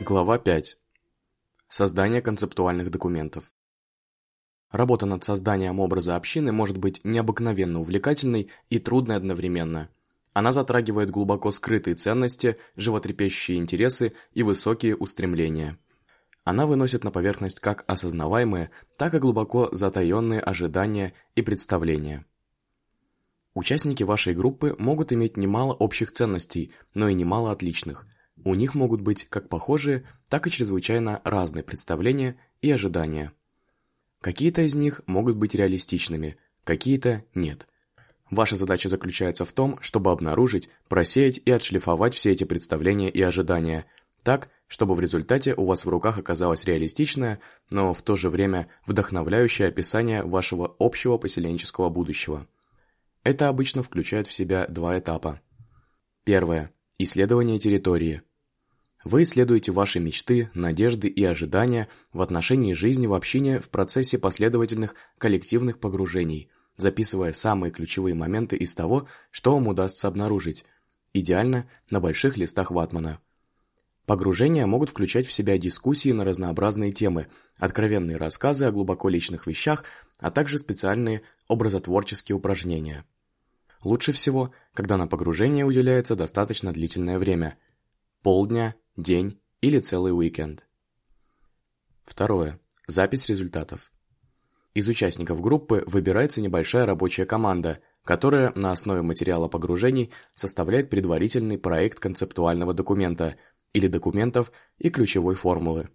Глава 5. Создание концептуальных документов. Работа над созданием образа общины может быть необыкновенно увлекательной и трудной одновременно. Она затрагивает глубоко скрытые ценности, животрепещущие интересы и высокие устремления. Она выносит на поверхность как осознаваемые, так и глубоко затаенные ожидания и представления. Участники вашей группы могут иметь немало общих ценностей, но и немало отличных. У них могут быть как похожие, так и чрезвычайно разные представления и ожидания. Какие-то из них могут быть реалистичными, какие-то нет. Ваша задача заключается в том, чтобы обнаружить, просеять и отшлифовать все эти представления и ожидания, так, чтобы в результате у вас в руках оказалось реалистичное, но в то же время вдохновляющее описание вашего общего поселенческого будущего. Это обычно включает в себя два этапа. Первое. Исследование территории. Вы исследуете ваши мечты, надежды и ожидания в отношении жизни в общине в процессе последовательных коллективных погружений, записывая самые ключевые моменты из того, что вам удастся обнаружить, идеально на больших листах ватмана. Погружения могут включать в себя дискуссии на разнообразные темы, откровенные рассказы о глубоко личных вещах, а также специальные образотворческие упражнения. Лучше всего, когда на погружение уделяется достаточно длительное время – полдня, день или целый уикенд. Второе. Запись результатов. Из участников группы выбирается небольшая рабочая команда, которая на основе материала погружений составляет предварительный проект концептуального документа – или документов и ключевой формулы.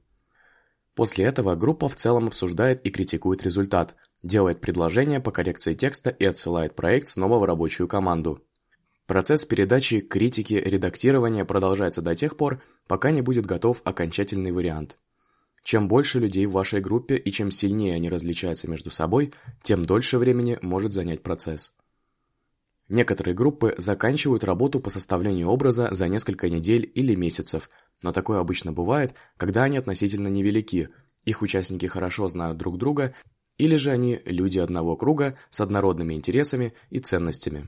После этого группа в целом обсуждает и критикует результат, делает предложения по коррекции текста и отсылает проект снова в рабочую команду. Процесс передачи, критики, редактирования продолжается до тех пор, пока не будет готов окончательный вариант. Чем больше людей в вашей группе и чем сильнее они различаются между собой, тем дольше времени может занять процесс. Некоторые группы заканчивают работу по составлению образа за несколько недель или месяцев, но такое обычно бывает, когда они относительно невелики, их участники хорошо знают друг друга, или же они люди одного круга с однородными интересами и ценностями.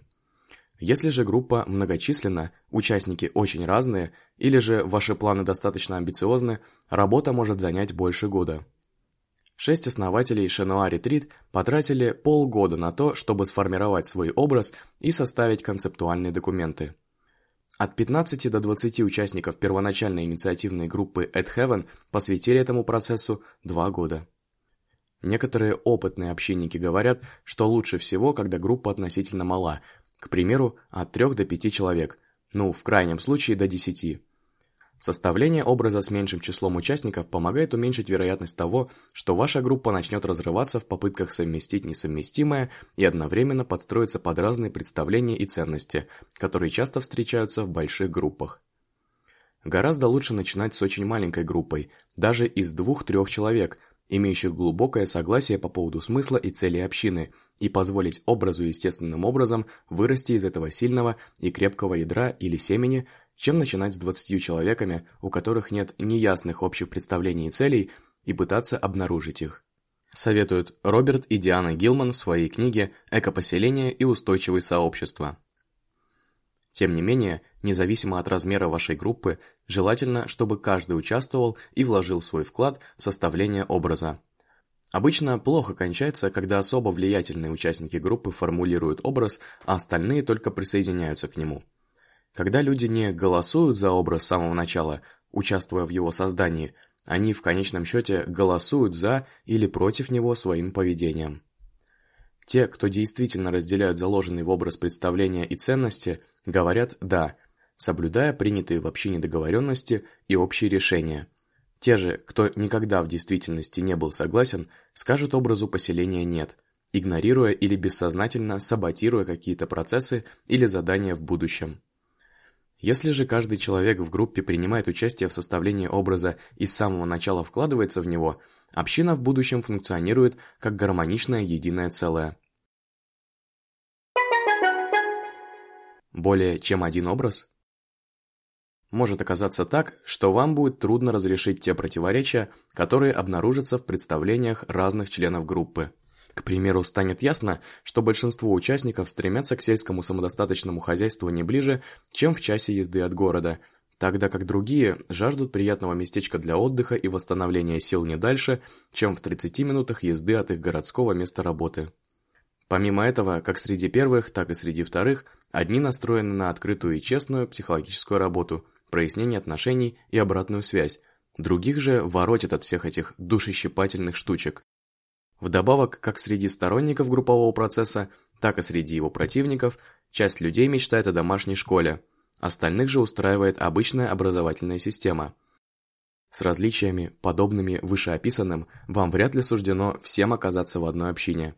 Если же группа многочисленна, участники очень разные, или же ваши планы достаточно амбициозны, работа может занять больше года. Шесть основателей Шенуа Ретрит потратили полгода на то, чтобы сформировать свой образ и составить концептуальные документы. От 15 до 20 участников первоначальной инициативной группы At Heaven посвятили этому процессу два года. Некоторые опытные общинники говорят, что лучше всего, когда группа относительно мала, к примеру, от 3 до 5 человек, ну, в крайнем случае до 10. Составление образа с меньшим числом участников помогает уменьшить вероятность того, что ваша группа начнет разрываться в попытках совместить несовместимое и одновременно подстроиться под разные представления и ценности, которые часто встречаются в больших группах. Гораздо лучше начинать с очень маленькой группой, даже из двух-трех человек, имеющих глубокое согласие по поводу смысла и цели общины, и позволить образу естественным образом вырасти из этого сильного и крепкого ядра или семени, чем начинать с 20 человеками, у которых нет неясных общих представлений и целей, и пытаться обнаружить их. Советуют Роберт и Диана Гилман в своей книге «Экопоселение и устойчивые сообщества». Тем не менее, независимо от размера вашей группы, желательно, чтобы каждый участвовал и вложил свой вклад в составление образа. Обычно плохо кончается, когда особо влиятельные участники группы формулируют образ, а остальные только присоединяются к нему. Когда люди не голосуют за образ с самого начала, участвуя в его создании, они в конечном счете голосуют за или против него своим поведением. Те, кто действительно разделяют заложенный в образ представления и ценности, говорят «да», соблюдая принятые в общине договоренности и общие решения. Те же, кто никогда в действительности не был согласен, скажут образу поселения «нет», игнорируя или бессознательно саботируя какие-то процессы или задания в будущем. Если же каждый человек в группе принимает участие в составлении образа и с самого начала вкладывается в него, община в будущем функционирует как гармоничное единое целое. Более чем один образ? Может оказаться так, что вам будет трудно разрешить те противоречия, которые обнаружатся в представлениях разных членов группы. К примеру, станет ясно, что большинство участников стремятся к сельскому самодостаточному хозяйству не ближе, чем в часе езды от города, тогда как другие жаждут приятного местечка для отдыха и восстановления сил не дальше, чем в 30 минутах езды от их городского места работы. Помимо этого, как среди первых, так и среди вторых, одни настроены на открытую и честную психологическую работу, прояснение отношений и обратную связь, других же воротит от всех этих душещипательных штучек. Вдобавок, как среди сторонников группового процесса, так и среди его противников, часть людей мечтает о домашней школе, остальных же устраивает обычная образовательная система. С различиями, подобными вышеописанным, вам вряд ли суждено всем оказаться в одной общине.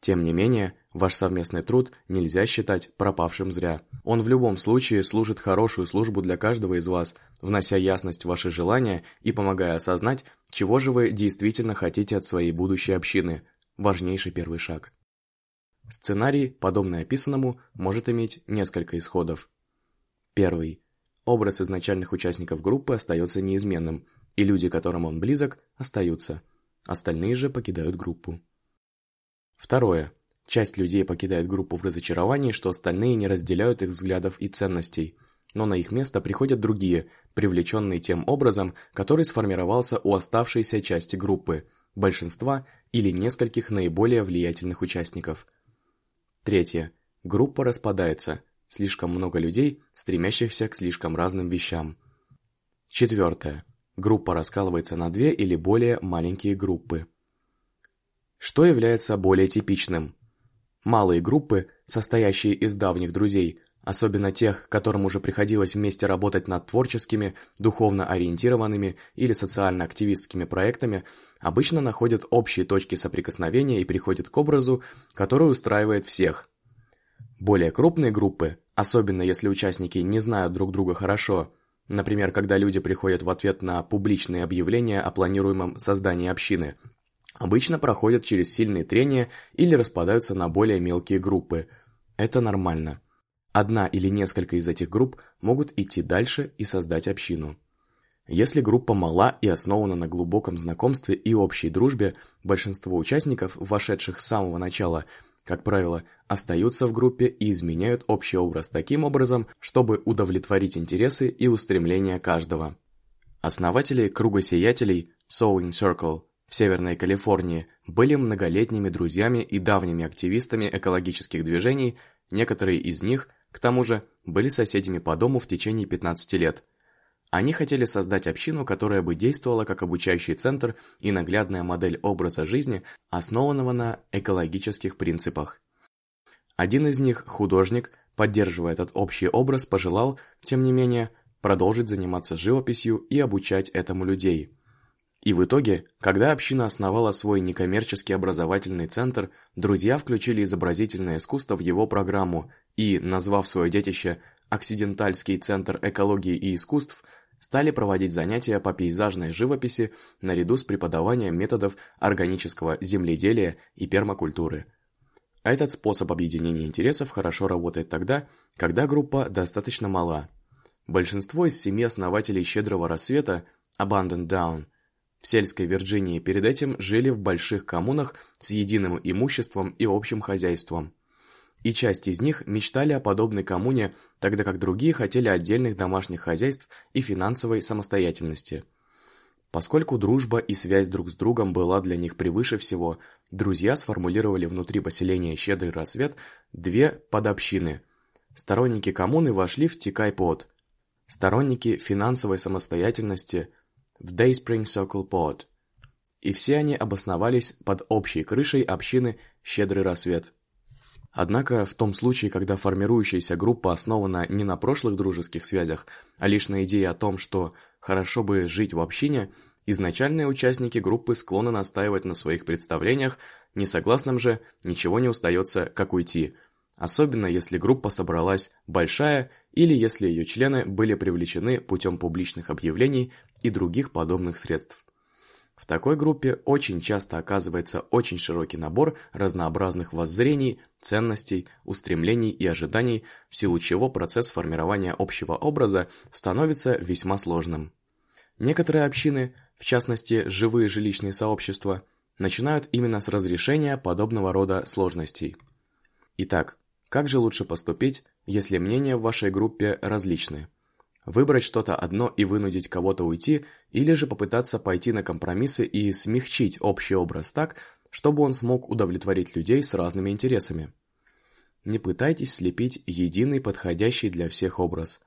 Тем не менее, ваш совместный труд нельзя считать пропавшим зря. Он в любом случае служит хорошую службу для каждого из вас, внося ясность в ваши желания и помогая осознать, чего же вы действительно хотите от своей будущей общины. Важнейший первый шаг. Сценарий, подобный описанному, может иметь несколько исходов. Первый. Образ изначальных участников группы остается неизменным, и люди, которым он близок, остаются. Остальные же покидают группу. Второе. Часть людей покидает группу в разочаровании, что остальные не разделяют их взглядов и ценностей, но на их место приходят другие, привлеченные тем образом, который сформировался у оставшейся части группы, большинства или нескольких наиболее влиятельных участников. Третье. Группа распадается, слишком много людей, стремящихся к слишком разным вещам. Четвертое. Группа раскалывается на две или более маленькие группы. Что является более типичным? Малые группы, состоящие из давних друзей, особенно тех, которым уже приходилось вместе работать над творческими, духовно ориентированными или социально-активистскими проектами, обычно находят общие точки соприкосновения и приходят к образу, который устраивает всех. Более крупные группы, особенно если участники не знают друг друга хорошо, например, когда люди приходят в ответ на публичные объявления о планируемом создании общины – обычно проходят через сильные трения или распадаются на более мелкие группы. Это нормально. Одна или несколько из этих групп могут идти дальше и создать общину. Если группа мала и основана на глубоком знакомстве и общей дружбе, большинство участников, вошедших с самого начала, как правило, остаются в группе и изменяют общий образ таким образом, чтобы удовлетворить интересы и устремления каждого. Основатели круга сиятелей Sewing Circle в Северной Калифорнии были многолетними друзьями и давними активистами экологических движений, некоторые из них, к тому же, были соседями по дому в течение 15 лет. Они хотели создать общину, которая бы действовала как обучающий центр и наглядная модель образа жизни, основанного на экологических принципах. Один из них, художник, поддерживая этот общий образ, пожелал, тем не менее, продолжить заниматься живописью и обучать этому людей – и в итоге, когда община основала свой некоммерческий образовательный центр, друзья включили изобразительное искусство в его программу и, назвав свое детище «Оксидентальский центр экологии и искусств», стали проводить занятия по пейзажной живописи наряду с преподаванием методов органического земледелия и пермакультуры. Этот способ объединения интересов хорошо работает тогда, когда группа достаточно мала. Большинство из семи основателей «Щедрого рассвета» Abandoned Down – в сельской Вирджинии перед этим жили в больших коммунах с единым имуществом и общим хозяйством. И часть из них мечтали о подобной коммуне, тогда как другие хотели отдельных домашних хозяйств и финансовой самостоятельности. Поскольку дружба и связь друг с другом была для них превыше всего, друзья сформулировали внутри поселения «Щедрый рассвет» две подобщины. Сторонники коммуны вошли в Тикай-Под. Сторонники финансовой самостоятельности – в Dayspring Circle Pod, и все они обосновались под общей крышей общины «Щедрый рассвет». Однако в том случае, когда формирующаяся группа основана не на прошлых дружеских связях, а лишь на идее о том, что хорошо бы жить в общине, изначальные участники группы склонны настаивать на своих представлениях, несогласным же ничего не устается, как уйти – особенно если группа собралась большая или если ее члены были привлечены путем публичных объявлений и других подобных средств. В такой группе очень часто оказывается очень широкий набор разнообразных воззрений, ценностей, устремлений и ожиданий, в силу чего процесс формирования общего образа становится весьма сложным. Некоторые общины, в частности живые жилищные сообщества, начинают именно с разрешения подобного рода сложностей. Итак, как же лучше поступить, если мнения в вашей группе различны? выбрать что-то одно и вынудить кого-то уйти, или же попытаться пойти на компромиссы и смягчить общий образ так, чтобы он смог удовлетворить людей с разными интересами. Не пытайтесь слепить единый подходящий для всех образ.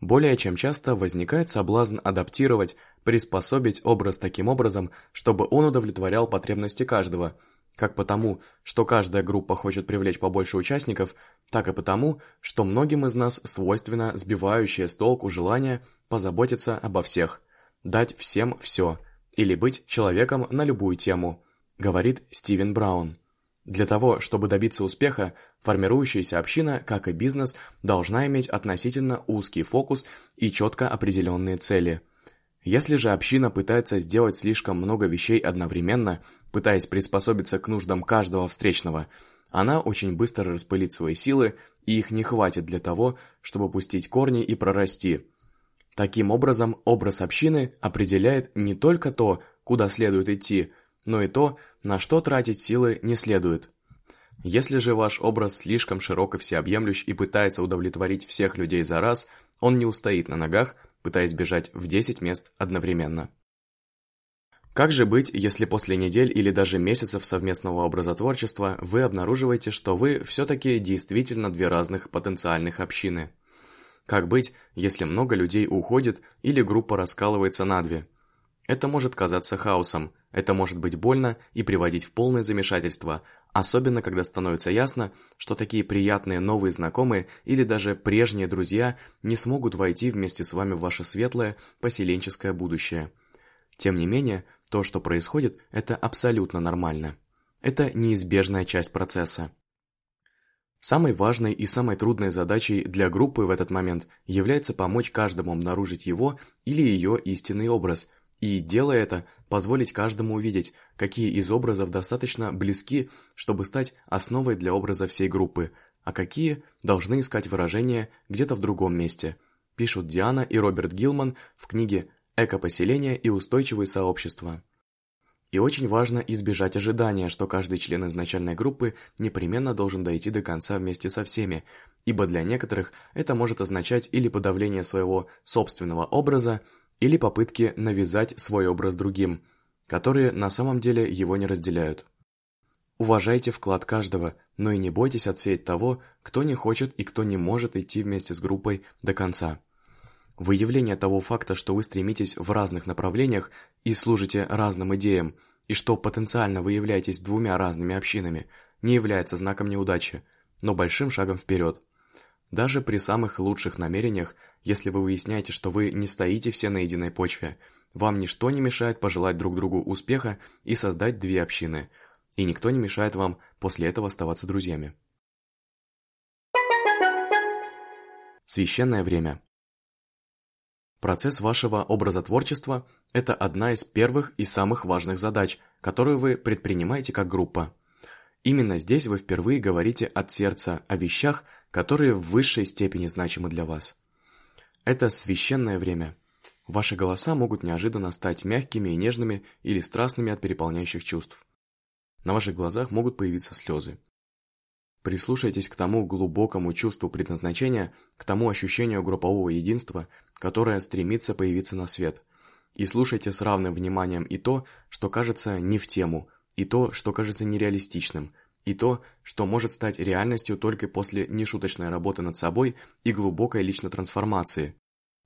Более чем часто возникает соблазн адаптировать, приспособить образ таким образом, чтобы он удовлетворял потребности каждого, как потому, что каждая группа хочет привлечь побольше участников, так и потому, что многим из нас свойственно сбивающее с толку желание позаботиться обо всех, дать всем все, или быть человеком на любую тему, говорит Стивен Браун. Для того, чтобы добиться успеха, формирующаяся община, как и бизнес, должна иметь относительно узкий фокус и четко определенные цели. Если же община пытается сделать слишком много вещей одновременно, пытаясь приспособиться к нуждам каждого встречного, она очень быстро распылит свои силы, и их не хватит для того, чтобы пустить корни и прорасти. Таким образом, образ общины определяет не только то, куда следует идти, но и то, на что тратить силы не следует. Если же ваш образ слишком широк и всеобъемлющ и пытается удовлетворить всех людей за раз, он не устоит на ногах, пытаясь бежать в 10 мест одновременно. Как же быть, если после недель или даже месяцев совместного образотворчества вы обнаруживаете, что вы все-таки действительно две разных потенциальных общины? Как быть, если много людей уходит или группа раскалывается на две? Это может казаться хаосом, это может быть больно и приводить в полное замешательство, особенно когда становится ясно, что такие приятные новые знакомые или даже прежние друзья не смогут войти вместе с вами в ваше светлое поселенческое будущее. Тем не менее, то, что происходит, это абсолютно нормально. Это неизбежная часть процесса. Самой важной и самой трудной задачей для группы в этот момент является помочь каждому обнаружить его или ее истинный образ, и, делая это, позволить каждому увидеть, какие из образов достаточно близки, чтобы стать основой для образа всей группы, а какие должны искать выражение где-то в другом месте, пишут Диана и Роберт Гилман в книге Экопоселение и устойчивые сообщества. И очень важно избежать ожидания, что каждый член изначальной группы непременно должен дойти до конца вместе со всеми, ибо для некоторых это может означать или подавление своего собственного образа, или попытки навязать свой образ другим, которые на самом деле его не разделяют. Уважайте вклад каждого, но и не бойтесь отсеять того, кто не хочет и кто не может идти вместе с группой до конца. Выявление того факта, что вы стремитесь в разных направлениях и служите разным идеям, и что потенциально вы являетесь двумя разными общинами, не является знаком неудачи, но большим шагом вперед. Даже при самых лучших намерениях, если вы выясняете, что вы не стоите все на единой почве, вам ничто не мешает пожелать друг другу успеха и создать две общины, и никто не мешает вам после этого оставаться друзьями. Священное время Процесс вашего образотворчества – это одна из первых и самых важных задач, которую вы предпринимаете как группа. Именно здесь вы впервые говорите от сердца о вещах, которые в высшей степени значимы для вас. Это священное время. Ваши голоса могут неожиданно стать мягкими и нежными или страстными от переполняющих чувств. На ваших глазах могут появиться слезы. Прислушайтесь к тому глубокому чувству предназначения, к тому ощущению группового единства, которое стремится появиться на свет. И слушайте с равным вниманием и то, что кажется не в тему, и то, что кажется нереалистичным, и то, что может стать реальностью только после нешуточной работы над собой и глубокой личной трансформации.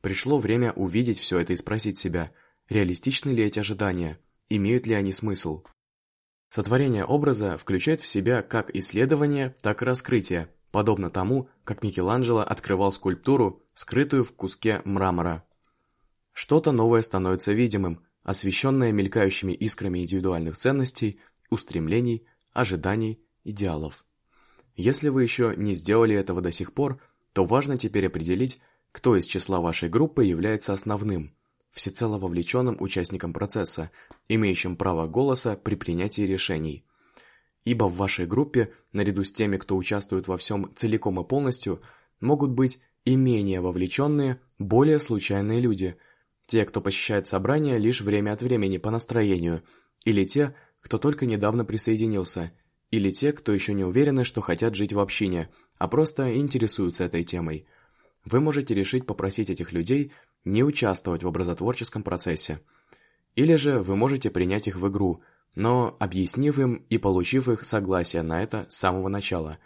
Пришло время увидеть все это и спросить себя, реалистичны ли эти ожидания, имеют ли они смысл. Сотворение образа включает в себя как исследование, так и раскрытие, подобно тому, как Микеланджело открывал скульптуру, скрытую в куске мрамора. Что-то новое становится видимым, освещенное мелькающими искрами индивидуальных ценностей, устремлений, ожиданий, идеалов. Если вы еще не сделали этого до сих пор, то важно теперь определить, кто из числа вашей группы является основным – всецело вовлеченным участником процесса, имеющим право голоса при принятии решений. Ибо в вашей группе, наряду с теми, кто участвует во всем целиком и полностью, могут быть и менее вовлеченные, более случайные люди, те, кто посещает собрания лишь время от времени по настроению, или те, кто только недавно присоединился, или те, кто еще не уверены, что хотят жить в общине, а просто интересуются этой темой – вы можете решить попросить этих людей не участвовать в образотворческом процессе. Или же вы можете принять их в игру, но объяснив им и получив их согласие на это с самого начала,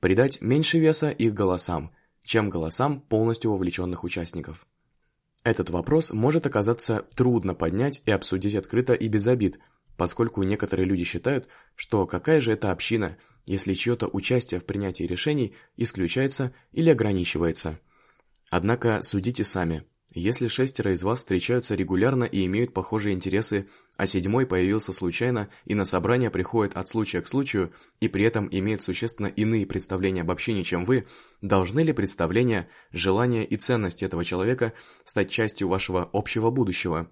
придать меньше веса их голосам, чем голосам полностью вовлеченных участников. Этот вопрос может оказаться трудно поднять и обсудить открыто и без обид, поскольку некоторые люди считают, что какая же это община, если чье-то участие в принятии решений исключается или ограничивается. Однако судите сами. Если шестеро из вас встречаются регулярно и имеют похожие интересы, а седьмой появился случайно и на собрание приходит от случая к случаю и при этом имеет существенно иные представления об общине, чем вы, должны ли представления, желания и ценности этого человека стать частью вашего общего будущего?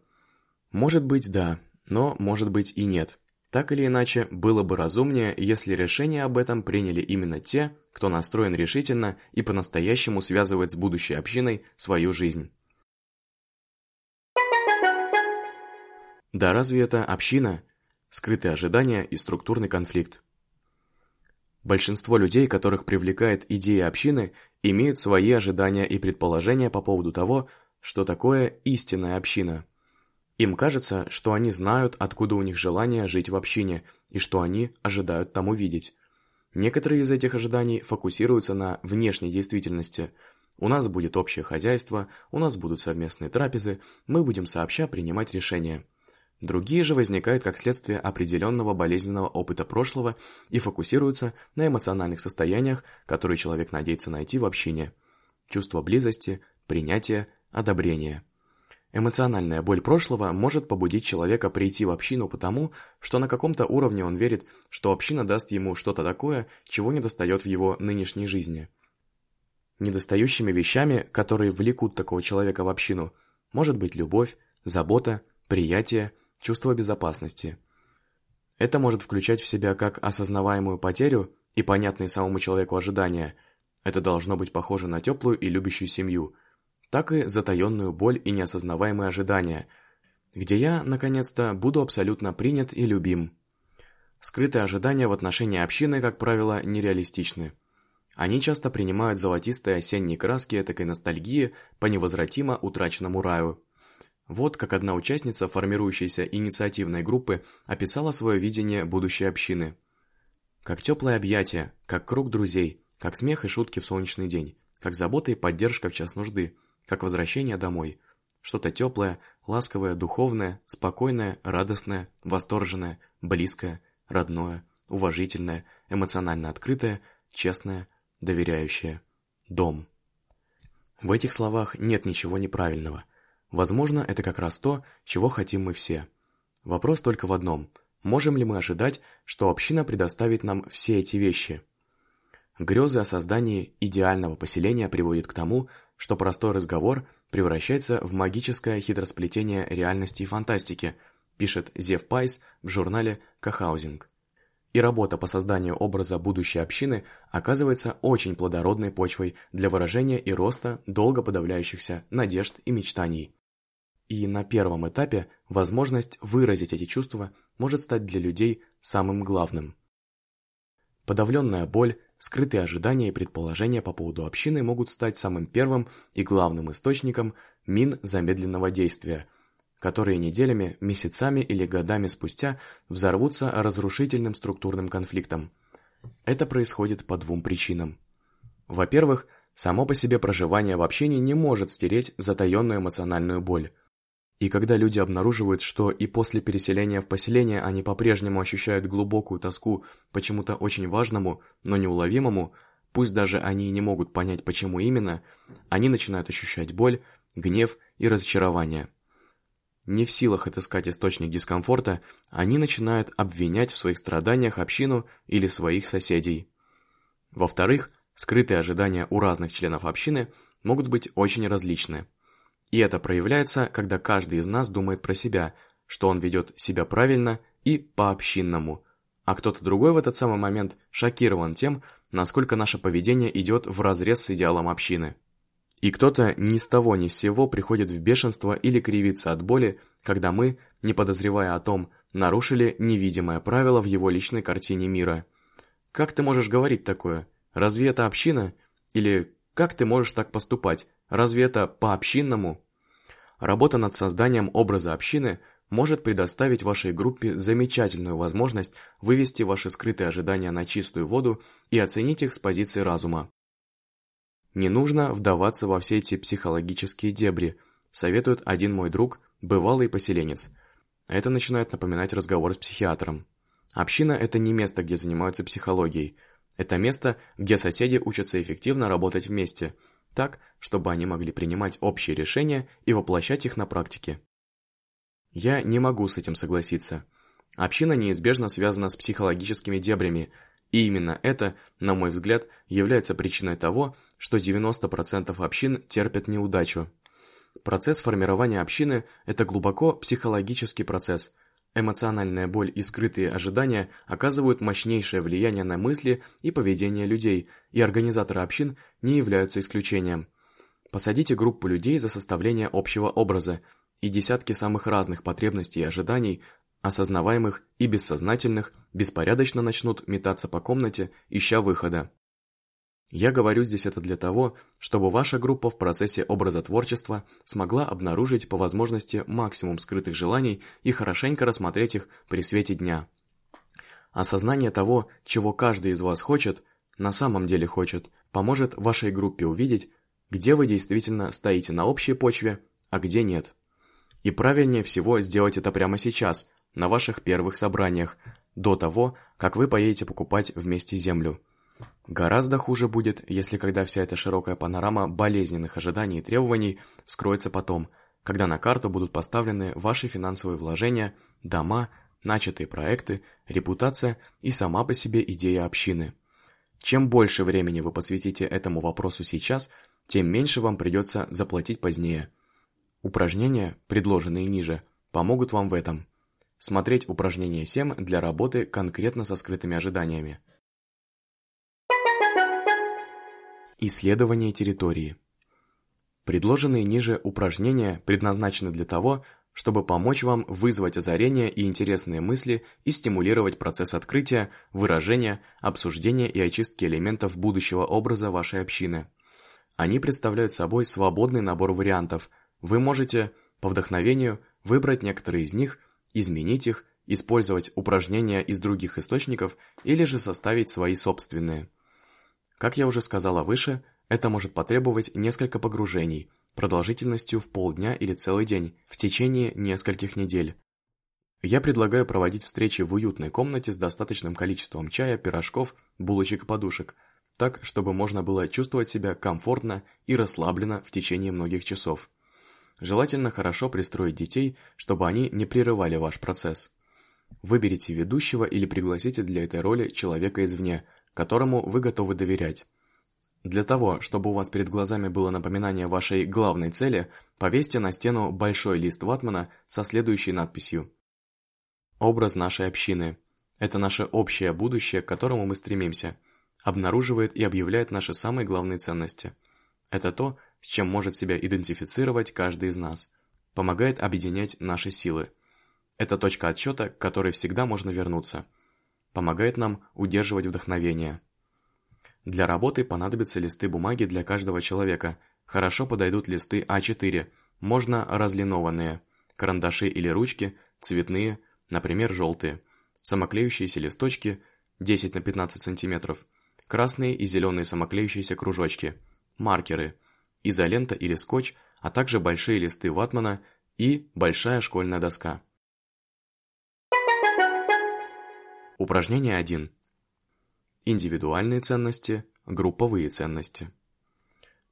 Может быть, да, но может быть и нет. Так или иначе, было бы разумнее, если решение об этом приняли именно те, кто настроен решительно и по-настоящему связывает с будущей общиной свою жизнь. Да разве это община? Скрытые ожидания и структурный конфликт. Большинство людей, которых привлекает идея общины, имеют свои ожидания и предположения по поводу того, что такое истинная община. Им кажется, что они знают, откуда у них желание жить в общине и что они ожидают там увидеть. Некоторые из этих ожиданий фокусируются на внешней действительности. У нас будет общее хозяйство, у нас будут совместные трапезы, мы будем сообща принимать решения. Другие же возникают как следствие определенного болезненного опыта прошлого и фокусируются на эмоциональных состояниях, которые человек надеется найти в общине. Чувство близости, принятия, одобрения. Эмоциональная боль прошлого может побудить человека прийти в общину потому, что на каком-то уровне он верит, что община даст ему что-то такое, чего не достает в его нынешней жизни. Недостающими вещами, которые влекут такого человека в общину, может быть любовь, забота, приятие – чувство безопасности. Это может включать в себя как осознаваемую потерю и понятные самому человеку ожидания, это должно быть похоже на теплую и любящую семью, так и затаенную боль и неосознаваемые ожидания, где я, наконец-то, буду абсолютно принят и любим. Скрытые ожидания в отношении общины, как правило, нереалистичны. Они часто принимают золотистые осенние краски этакой ностальгии по невозвратимо утраченному раю. Вот как одна участница формирующейся инициативной группы описала свое видение будущей общины. Как теплое объятие, как круг друзей, как смех и шутки в солнечный день, как забота и поддержка в час нужды, как возвращение домой. Что-то теплое, ласковое, духовное, спокойное, радостное, восторженное, близкое, родное, уважительное, эмоционально открытое, честное, доверяющее. Дом. В этих словах нет ничего неправильного – Возможно, это как раз то, чего хотим мы все. Вопрос только в одном. Можем ли мы ожидать, что община предоставит нам все эти вещи? Грезы о создании идеального поселения приводят к тому, что простой разговор превращается в магическое хитросплетение реальности и фантастики, пишет Зев Пайс в журнале «Кахаузинг». И работа по созданию образа будущей общины оказывается очень плодородной почвой для выражения и роста долго подавляющихся надежд и мечтаний. И на первом этапе возможность выразить эти чувства может стать для людей самым главным. Подавленная боль, скрытые ожидания и предположения по поводу общины могут стать самым первым и главным источником мин замедленного действия, которые неделями, месяцами или годами спустя взорвутся разрушительным структурным конфликтом. Это происходит по двум причинам. Во-первых, само по себе проживание в общине не может стереть затаенную эмоциональную боль. И когда люди обнаруживают, что и после переселения в поселение они по-прежнему ощущают глубокую тоску почему-то очень важному, но неуловимому, пусть даже они и не могут понять, почему именно, они начинают ощущать боль, гнев и разочарование. Не в силах отыскать источник дискомфорта, они начинают обвинять в своих страданиях общину или своих соседей. Во-вторых, скрытые ожидания у разных членов общины могут быть очень различны. И это проявляется, когда каждый из нас думает про себя, что он ведет себя правильно и по-общинному, а кто-то другой в этот самый момент шокирован тем, насколько наше поведение идет вразрез с идеалом общины. И кто-то ни с того ни с сего приходит в бешенство или кривится от боли, когда мы, не подозревая о том, нарушили невидимое правило в его личной картине мира. Как ты можешь говорить такое? Разве это община? Или Как ты можешь так поступать? Разве это по-общинному? Работа над созданием образа общины может предоставить вашей группе замечательную возможность вывести ваши скрытые ожидания на чистую воду и оценить их с позиции разума. Не нужно вдаваться во все эти психологические дебри, советует один мой друг, бывалый поселенец. Это начинает напоминать разговор с психиатром. Община – это не место, где занимаются психологией. Это место, где соседи учатся эффективно работать вместе, так, чтобы они могли принимать общие решения и воплощать их на практике. Я не могу с этим согласиться. Община неизбежно связана с психологическими дебрями, и именно это, на мой взгляд, является причиной того, что 90% общин терпят неудачу. Процесс формирования общины – это глубоко психологический процесс. Эмоциональная боль и скрытые ожидания оказывают мощнейшее влияние на мысли и поведение людей, и организаторы общин не являются исключением. Посадите группу людей за составление общего образа, и десятки самых разных потребностей и ожиданий, осознаваемых и бессознательных, беспорядочно начнут метаться по комнате, ища выхода. Я говорю здесь это для того, чтобы ваша группа в процессе образотворчества смогла обнаружить по возможности максимум скрытых желаний и хорошенько рассмотреть их при свете дня. Осознание того, чего каждый из вас хочет, на самом деле хочет, поможет вашей группе увидеть, где вы действительно стоите на общей почве, а где нет. И правильнее всего сделать это прямо сейчас, на ваших первых собраниях, до того, как вы поедете покупать вместе землю. Гораздо хуже будет, если когда вся эта широкая панорама болезненных ожиданий и требований вскроется потом, когда на карту будут поставлены ваши финансовые вложения, дома, начатые проекты, репутация и сама по себе идея общины. Чем больше времени вы посвятите этому вопросу сейчас, тем меньше вам придется заплатить позднее – Упражнения, предложенные ниже, помогут вам в этом. Смотреть упражнение 7 для работы конкретно со скрытыми ожиданиями. Исследование территории. Предложенные ниже упражнения предназначены для того, чтобы помочь вам вызвать озарение и интересные мысли и стимулировать процесс открытия, выражения, обсуждения и очистки элементов будущего образа вашей общины. Они представляют собой свободный набор вариантов – вы можете, по вдохновению, выбрать некоторые из них, изменить их, использовать упражнения из других источников или же составить свои собственные. Как я уже сказала выше, это может потребовать несколько погружений, продолжительностью в полдня или целый день, в течение нескольких недель. Я предлагаю проводить встречи в уютной комнате с достаточным количеством чая, пирожков, булочек и подушек, так, чтобы можно было чувствовать себя комфортно и расслабленно в течение многих часов. Желательно хорошо пристроить детей, чтобы они не прерывали ваш процесс. Выберите ведущего или пригласите для этой роли человека извне, которому вы готовы доверять. Для того, чтобы у вас перед глазами было напоминание вашей главной цели, повесьте на стену большой лист ватмана со следующей надписью. Образ нашей общины. Это наше общее будущее, к которому мы стремимся. Обнаруживает и объявляет наши самые главные ценности. Это то, с чем может себя идентифицировать каждый из нас, помогает объединять наши силы. Это точка отсчета, к которой всегда можно вернуться. Помогает нам удерживать вдохновение. Для работы понадобятся листы бумаги для каждого человека. Хорошо подойдут листы А4, можно разлинованные, карандаши или ручки, цветные, например, желтые, самоклеющиеся листочки 10 на 15 см, красные и зеленые самоклеющиеся кружочки, маркеры – изолента или скотч, а также большие листы ватмана и большая школьная доска. Упражнение 1. Индивидуальные ценности, групповые ценности.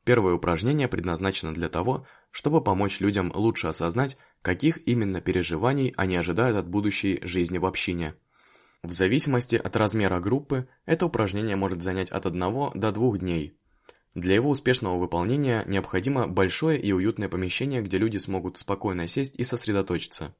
Первое упражнение предназначено для того, чтобы помочь людям лучше осознать, каких именно переживаний они ожидают от будущей жизни в общине. В зависимости от размера группы, это упражнение может занять от 1 до 2 дней, для его успешного выполнения необходимо большое и уютное помещение, где люди смогут спокойно сесть и сосредоточиться.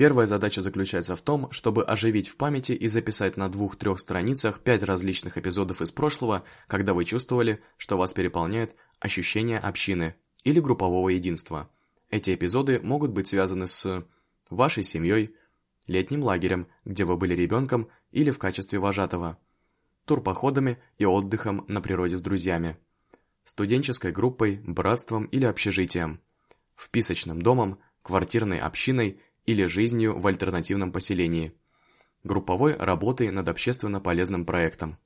Первая задача заключается в том, чтобы оживить в памяти и записать на двух-трех страницах пять различных эпизодов из прошлого, когда вы чувствовали, что вас переполняет ощущение общины или группового единства. Эти эпизоды могут быть связаны с вашей семьей, летним лагерем, где вы были ребенком или в качестве вожатого, турпоходами и отдыхом на природе с друзьями, студенческой группой, братством или общежитием, вписочным домом, квартирной общиной или жизнью в альтернативном поселении, групповой работой над общественно полезным проектом,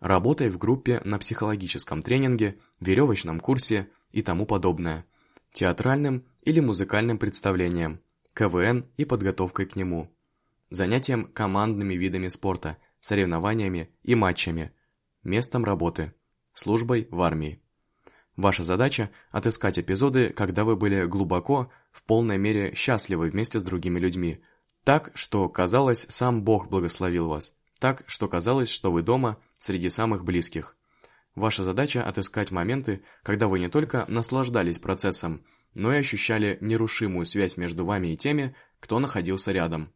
работой в группе на психологическом тренинге, веревочном курсе и тому подобное, театральным или музыкальным представлением, КВН и подготовкой к нему, занятием командными видами спорта, соревнованиями и матчами, местом работы, службой в армии. Ваша задача – отыскать эпизоды, когда вы были глубоко, в полной мере счастливы вместе с другими людьми. Так, что казалось, сам Бог благословил вас. Так, что казалось, что вы дома, среди самых близких. Ваша задача – отыскать моменты, когда вы не только наслаждались процессом, но и ощущали нерушимую связь между вами и теми, кто находился рядом.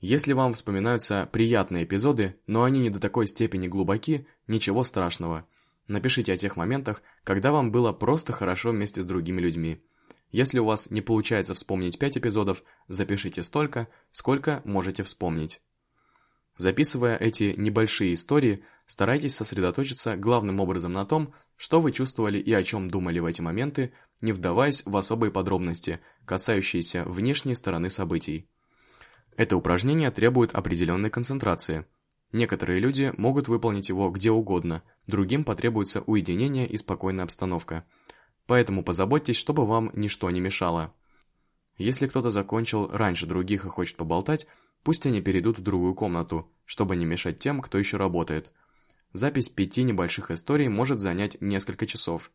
Если вам вспоминаются приятные эпизоды, но они не до такой степени глубоки, ничего страшного – Напишите о тех моментах, когда вам было просто хорошо вместе с другими людьми. Если у вас не получается вспомнить 5 эпизодов, запишите столько, сколько можете вспомнить. Записывая эти небольшие истории, старайтесь сосредоточиться главным образом на том, что вы чувствовали и о чем думали в эти моменты, не вдаваясь в особые подробности, касающиеся внешней стороны событий. Это упражнение требует определенной концентрации – Некоторые люди могут выполнить его где угодно, другим потребуется уединение и спокойная обстановка. Поэтому позаботьтесь, чтобы вам ничто не мешало. Если кто-то закончил раньше других и хочет поболтать, пусть они перейдут в другую комнату, чтобы не мешать тем, кто еще работает. Запись пяти небольших историй может занять несколько часов.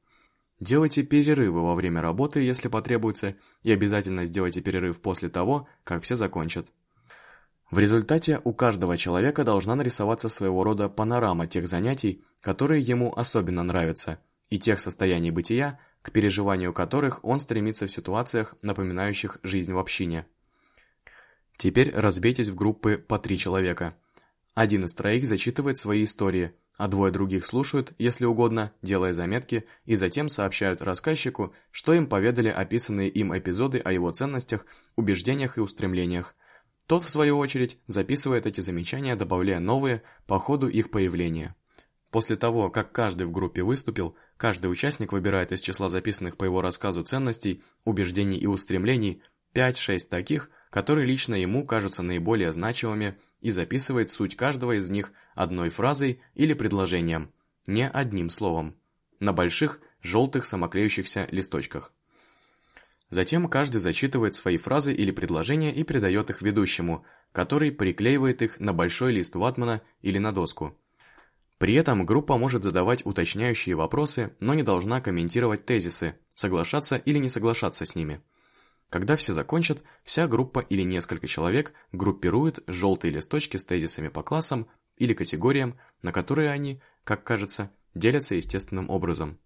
Делайте перерывы во время работы, если потребуется, и обязательно сделайте перерыв после того, как все закончат. В результате у каждого человека должна нарисоваться своего рода панорама тех занятий, которые ему особенно нравятся, и тех состояний бытия, к переживанию которых он стремится в ситуациях, напоминающих жизнь в общине. Теперь разбейтесь в группы по три человека. Один из троих зачитывает свои истории, а двое других слушают, если угодно, делая заметки, и затем сообщают рассказчику, что им поведали описанные им эпизоды о его ценностях, убеждениях и устремлениях, тот, в свою очередь, записывает эти замечания, добавляя новые по ходу их появления. После того, как каждый в группе выступил, каждый участник выбирает из числа записанных по его рассказу ценностей, убеждений и устремлений 5-6 таких, которые лично ему кажутся наиболее значимыми, и записывает суть каждого из них одной фразой или предложением, не одним словом, на больших желтых самоклеющихся листочках. Затем каждый зачитывает свои фразы или предложения и передает их ведущему, который приклеивает их на большой лист ватмана или на доску. При этом группа может задавать уточняющие вопросы, но не должна комментировать тезисы, соглашаться или не соглашаться с ними. Когда все закончат, вся группа или несколько человек группируют желтые листочки с тезисами по классам или категориям, на которые они, как кажется, делятся естественным образом.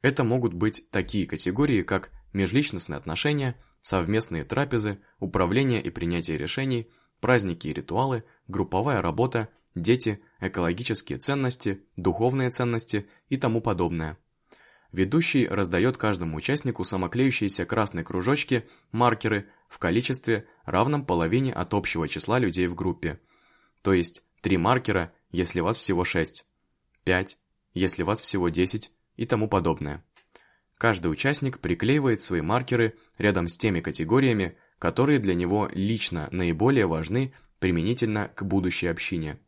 Это могут быть такие категории, как межличностные отношения, совместные трапезы, управление и принятие решений, праздники и ритуалы, групповая работа, дети, экологические ценности, духовные ценности и тому подобное. Ведущий раздает каждому участнику самоклеющиеся красные кружочки, маркеры, в количестве, равном половине от общего числа людей в группе. То есть 3 маркера, если вас всего 6, 5, если вас всего 10 и тому подобное. Каждый участник приклеивает свои маркеры рядом с теми категориями, которые для него лично наиболее важны применительно к будущей общине.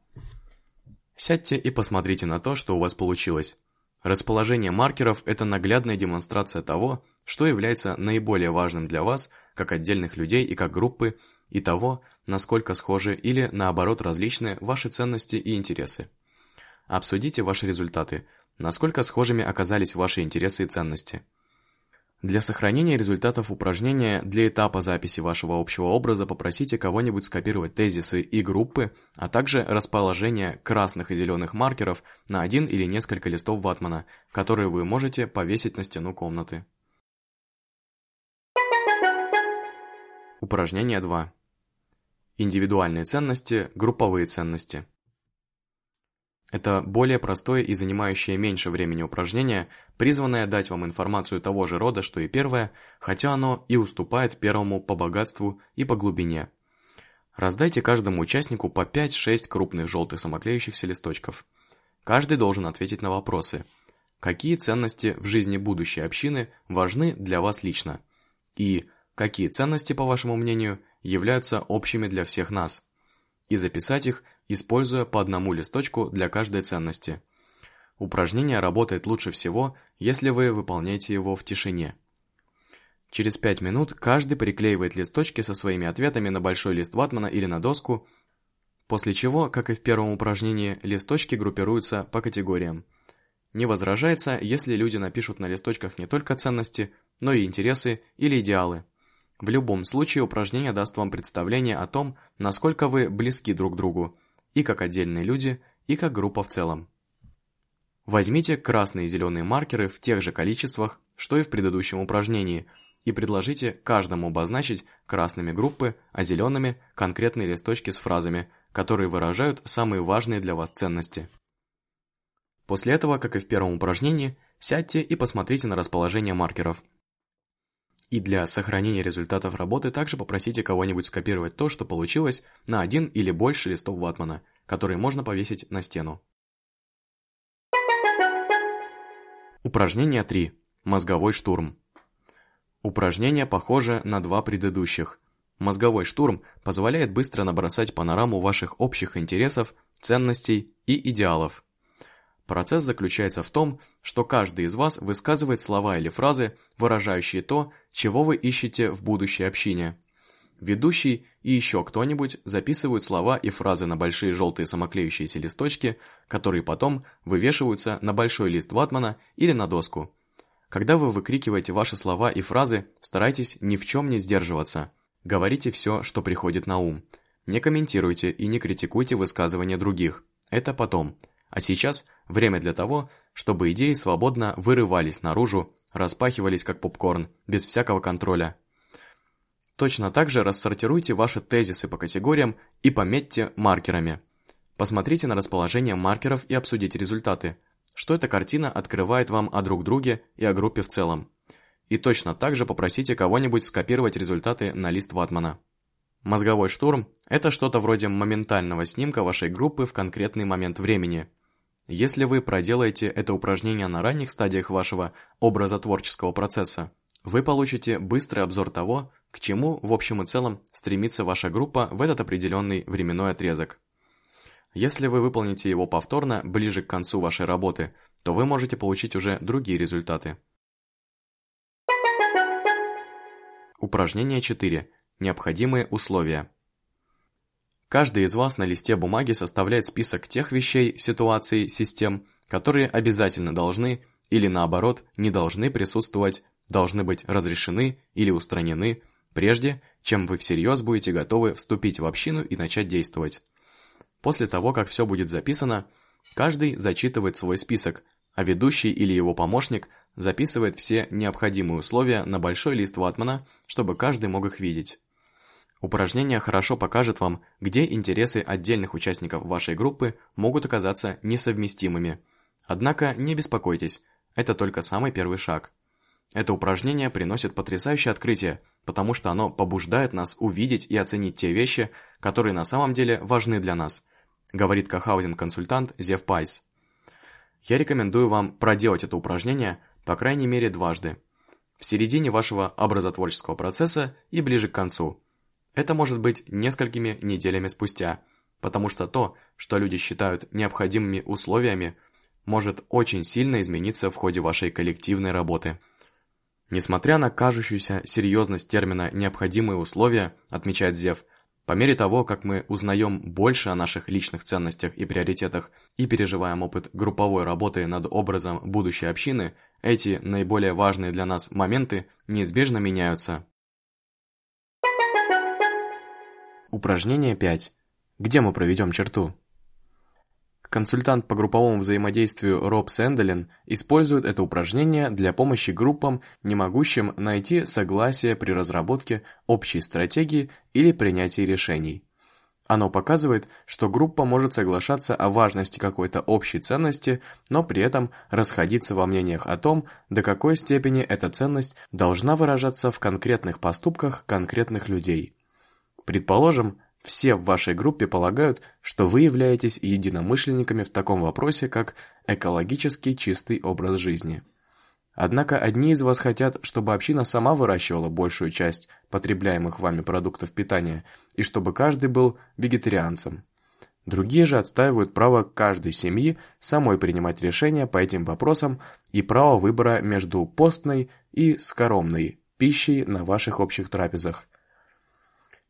Сядьте и посмотрите на то, что у вас получилось. Расположение маркеров – это наглядная демонстрация того, что является наиболее важным для вас, как отдельных людей и как группы, и того, насколько схожи или, наоборот, различны ваши ценности и интересы. Обсудите ваши результаты, насколько схожими оказались ваши интересы и ценности. Для сохранения результатов упражнения для этапа записи вашего общего образа попросите кого-нибудь скопировать тезисы и группы, а также расположение красных и зеленых маркеров на один или несколько листов ватмана, которые вы можете повесить на стену комнаты. Упражнение 2. Индивидуальные ценности, групповые ценности. Это более простое и занимающее меньше времени упражнение, призванное дать вам информацию того же рода, что и первое, хотя оно и уступает первому по богатству и по глубине. Раздайте каждому участнику по 5-6 крупных желтых самоклеющихся листочков. Каждый должен ответить на вопросы. какие ценности в жизни будущей общины важны для вас лично и какие ценности, по вашему мнению, являются общими для всех нас, и записать их, используя по одному листочку для каждой ценности. Упражнение работает лучше всего, если вы выполняете его в тишине. Через 5 минут каждый приклеивает листочки со своими ответами на большой лист ватмана или на доску, после чего, как и в первом упражнении, листочки группируются по категориям. Не возражается, если люди напишут на листочках не только ценности, но и интересы или идеалы. В любом случае упражнение даст вам представление о том, насколько вы близки друг другу, и как отдельные люди, и как группа в целом. Возьмите красные и зеленые маркеры в тех же количествах, что и в предыдущем упражнении, и предложите каждому обозначить красными группы, а зелеными – конкретные листочки с фразами, которые выражают самые важные для вас ценности. После этого, как и в первом упражнении, сядьте и посмотрите на расположение маркеров. И для сохранения результатов работы также попросите кого-нибудь скопировать то, что получилось, на один или больше листов ватмана, которые можно повесить на стену. Упражнение 3. Мозговой штурм. Упражнение похоже на два предыдущих. Мозговой штурм позволяет быстро набросать панораму ваших общих интересов, ценностей и идеалов. Процесс заключается в том, что каждый из вас высказывает слова или фразы, выражающие то, чего вы ищете в будущей общине. Ведущий и еще кто-нибудь записывают слова и фразы на большие желтые самоклеющиеся листочки, которые потом вывешиваются на большой лист ватмана или на доску. Когда вы выкрикиваете ваши слова и фразы, старайтесь ни в чем не сдерживаться. Говорите все, что приходит на ум. Не комментируйте и не критикуйте высказывания других. Это потом. А сейчас время для того, чтобы идеи свободно вырывались наружу, распахивались как попкорн, без всякого контроля. Точно так же рассортируйте ваши тезисы по категориям и пометьте маркерами. Посмотрите на расположение маркеров и обсудите результаты. Что эта картина открывает вам о друг друге и о группе в целом. И точно так же попросите кого-нибудь скопировать результаты на лист ватмана. Мозговой штурм – это что-то вроде моментального снимка вашей группы в конкретный момент времени. Если вы проделаете это упражнение на ранних стадиях вашего образотворческого процесса, вы получите быстрый обзор того, к чему в общем и целом стремится ваша группа в этот определенный временной отрезок. Если вы выполните его повторно, ближе к концу вашей работы, то вы можете получить уже другие результаты. Упражнение 4. Необходимые условия. Каждый из вас на листе бумаги составляет список тех вещей, ситуаций, систем, которые обязательно должны или наоборот не должны присутствовать, должны быть разрешены или устранены, прежде чем вы всерьез будете готовы вступить в общину и начать действовать. После того, как все будет записано, каждый зачитывает свой список, а ведущий или его помощник записывает все необходимые условия на большой лист ватмана, чтобы каждый мог их видеть. Упражнение хорошо покажет вам, где интересы отдельных участников вашей группы могут оказаться несовместимыми. Однако не беспокойтесь, это только самый первый шаг. Это упражнение приносит потрясающее открытие, потому что оно побуждает нас увидеть и оценить те вещи, которые на самом деле важны для нас, говорит кахаузен-консультант Зев Пайс. Я рекомендую вам проделать это упражнение по крайней мере дважды. В середине вашего образотворческого процесса и ближе к концу – это может быть несколькими неделями спустя, потому что то, что люди считают необходимыми условиями, может очень сильно измениться в ходе вашей коллективной работы. Несмотря на кажущуюся серьезность термина «необходимые условия», отмечает Зев, по мере того, как мы узнаем больше о наших личных ценностях и приоритетах и переживаем опыт групповой работы над образом будущей общины, эти наиболее важные для нас моменты неизбежно меняются. Упражнение 5. Где мы проведем черту? Консультант по групповому взаимодействию Роб Сэнделин использует это упражнение для помощи группам, не могущим найти согласие при разработке общей стратегии или принятии решений. Оно показывает, что группа может соглашаться о важности какой-то общей ценности, но при этом расходиться во мнениях о том, до какой степени эта ценность должна выражаться в конкретных поступках конкретных людей. Предположим, все в вашей группе полагают, что вы являетесь единомышленниками в таком вопросе, как экологически чистый образ жизни. Однако одни из вас хотят, чтобы община сама выращивала большую часть потребляемых вами продуктов питания и чтобы каждый был вегетарианцем. Другие же отстаивают право каждой семьи самой принимать решения по этим вопросам и право выбора между постной и скоромной пищей на ваших общих трапезах.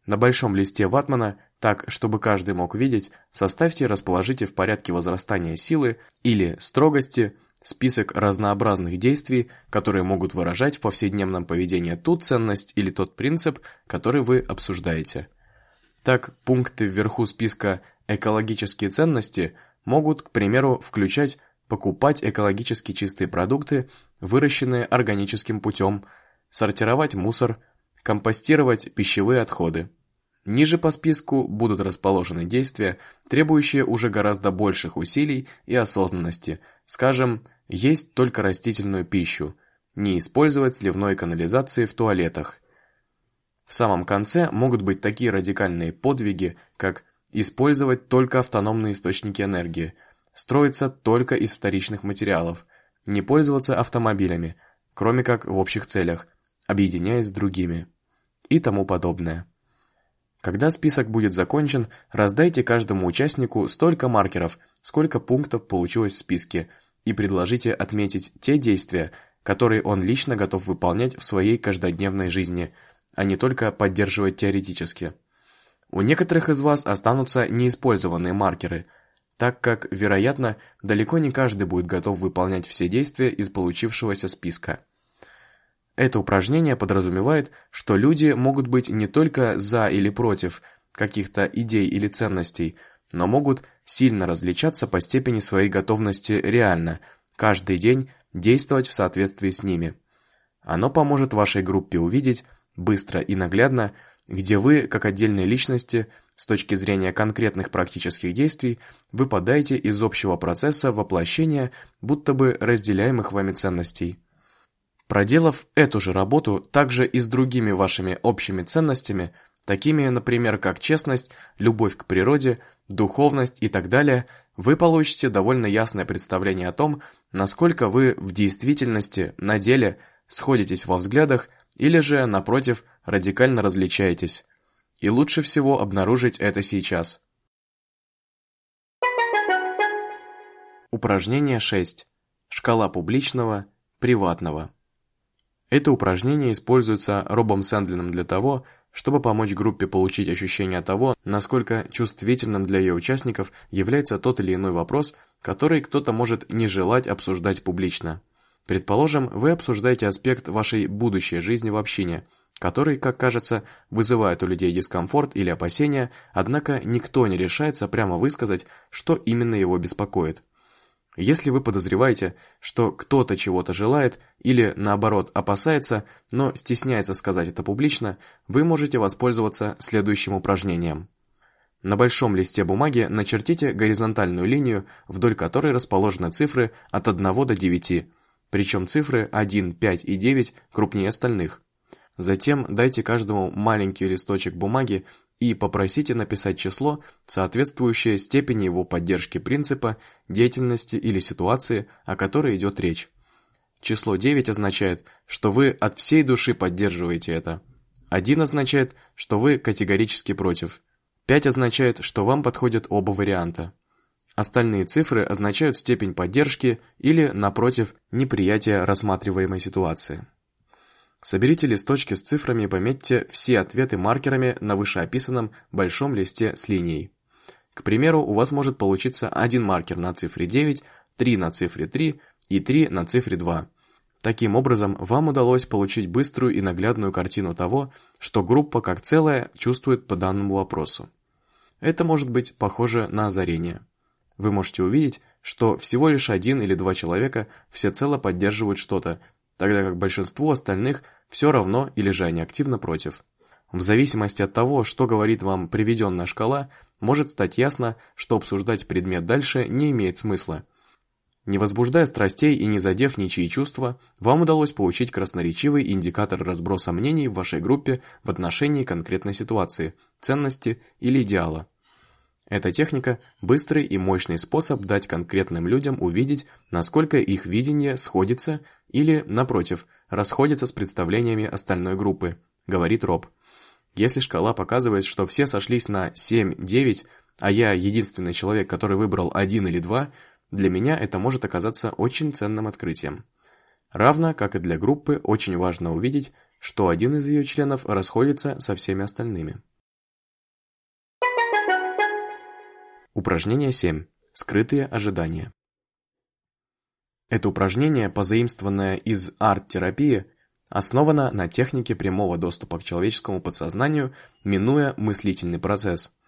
На большом листе ватмана, так, чтобы каждый мог видеть, составьте и расположите в порядке возрастания силы или строгости список разнообразных действий, которые могут выражать в повседневном поведении ту ценность или тот принцип, который вы обсуждаете. Так, пункты вверху списка «экологические ценности» могут, к примеру, включать покупать экологически чистые продукты, выращенные органическим путем, сортировать мусор, компостировать пищевые отходы. Ниже по списку будут расположены действия, требующие уже гораздо больших усилий и осознанности, скажем, есть только растительную пищу, не использовать сливной канализации в туалетах. В самом конце могут быть такие радикальные подвиги, как использовать только автономные источники энергии, строиться только из вторичных материалов, не пользоваться автомобилями, кроме как в общих целях, объединяясь с другими и тому подобное. Когда список будет закончен, раздайте каждому участнику столько маркеров, сколько пунктов получилось в списке, и предложите отметить те действия, которые он лично готов выполнять в своей каждодневной жизни, а не только поддерживать теоретически. У некоторых из вас останутся неиспользованные маркеры, так как, вероятно, далеко не каждый будет готов выполнять все действия из получившегося списка. Это упражнение подразумевает, что люди могут быть не только за или против каких-то идей или ценностей, но могут сильно различаться по степени своей готовности реально, каждый день действовать в соответствии с ними. Оно поможет вашей группе увидеть быстро и наглядно, где вы, как отдельные личности, с точки зрения конкретных практических действий, выпадаете из общего процесса воплощения будто бы разделяемых вами ценностей. Проделав эту же работу также и с другими вашими общими ценностями, такими, например, как честность, любовь к природе, духовность и так далее, вы получите довольно ясное представление о том, насколько вы в действительности, на деле, сходитесь во взглядах или же, напротив, радикально различаетесь. И лучше всего обнаружить это сейчас. Упражнение 6. Шкала публичного, приватного. Это упражнение используется Робом Сэндлином для того, чтобы помочь группе получить ощущение того, насколько чувствительным для ее участников является тот или иной вопрос, который кто-то может не желать обсуждать публично. Предположим, вы обсуждаете аспект вашей будущей жизни в общине, который, как кажется, вызывает у людей дискомфорт или опасения, однако никто не решается прямо высказать, что именно его беспокоит. Если вы подозреваете, что кто-то чего-то желает или, наоборот, опасается, но стесняется сказать это публично, вы можете воспользоваться следующим упражнением. На большом листе бумаги начертите горизонтальную линию, вдоль которой расположены цифры от 1 до 9, причем цифры 1, 5 и 9 крупнее остальных. Затем дайте каждому маленький листочек бумаги и попросите написать число, соответствующее степени его поддержки принципа, деятельности или ситуации, о которой идет речь. Число 9 означает, что вы от всей души поддерживаете это. 1 означает, что вы категорически против. 5 означает, что вам подходят оба варианта. Остальные цифры означают степень поддержки или, напротив, неприятие рассматриваемой ситуации. Соберите листочки с цифрами и пометьте все ответы маркерами на вышеописанном большом листе с линией. К примеру, у вас может получиться один маркер на цифре 9, 3 на цифре 3 и 3 на цифре 2. Таким образом, вам удалось получить быструю и наглядную картину того, что группа как целая чувствует по данному вопросу. Это может быть похоже на озарение. Вы можете увидеть, что всего лишь один или два человека всецело поддерживают что-то, тогда как большинство остальных все равно или же они активно против. В зависимости от того, что говорит вам приведенная шкала, может стать ясно, что обсуждать предмет дальше не имеет смысла. Не возбуждая страстей и не задев ничьи чувства, вам удалось получить красноречивый индикатор разброса мнений в вашей группе в отношении конкретной ситуации, ценности или идеала. Эта техника – быстрый и мощный способ дать конкретным людям увидеть, насколько их видение сходится или, напротив, расходится с представлениями остальной группы, говорит Роб. Если шкала показывает, что все сошлись на 7-9, а я единственный человек, который выбрал один или два – для меня это может оказаться очень ценным открытием. Равно, как и для группы, очень важно увидеть, что один из ее членов расходится со всеми остальными. Упражнение 7. Скрытые ожидания. Это упражнение, позаимствованное из арт-терапии, основано на технике прямого доступа к человеческому подсознанию, минуя мыслительный процесс –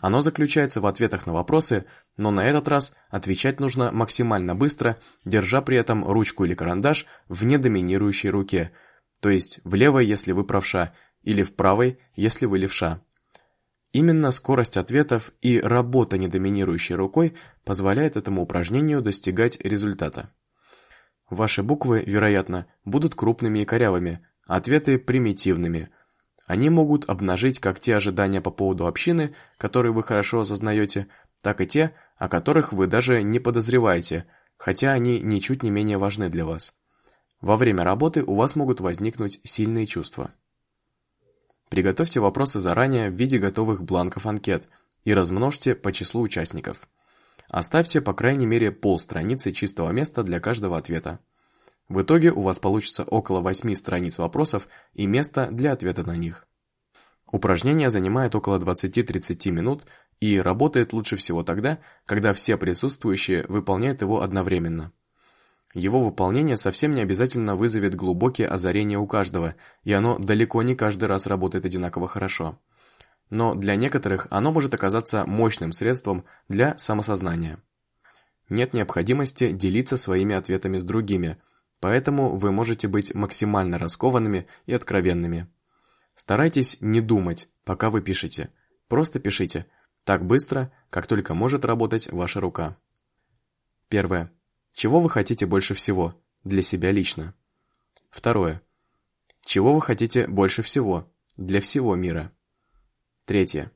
оно заключается в ответах на вопросы, но на этот раз отвечать нужно максимально быстро, держа при этом ручку или карандаш в недоминирующей руке, то есть в левой, если вы правша, или в правой, если вы левша. Именно скорость ответов и работа недоминирующей рукой позволяет этому упражнению достигать результата. Ваши буквы, вероятно, будут крупными и корявыми, ответы примитивными – они могут обнажить как те ожидания по поводу общины, которые вы хорошо осознаете, так и те, о которых вы даже не подозреваете, хотя они ничуть не менее важны для вас. Во время работы у вас могут возникнуть сильные чувства. Приготовьте вопросы заранее в виде готовых бланков анкет и размножьте по числу участников. Оставьте по крайней мере полстраницы чистого места для каждого ответа. В итоге у вас получится около 8 страниц вопросов и место для ответа на них. Упражнение занимает около 20-30 минут и работает лучше всего тогда, когда все присутствующие выполняют его одновременно. Его выполнение совсем не обязательно вызовет глубокие озарения у каждого, и оно далеко не каждый раз работает одинаково хорошо. Но для некоторых оно может оказаться мощным средством для самосознания. Нет необходимости делиться своими ответами с другими – Поэтому вы можете быть максимально раскованными и откровенными. Старайтесь не думать, пока вы пишете. Просто пишите, так быстро, как только может работать ваша рука. Первое. Чего вы хотите больше всего, для себя лично? Второе. Чего вы хотите больше всего, для всего мира? Третье.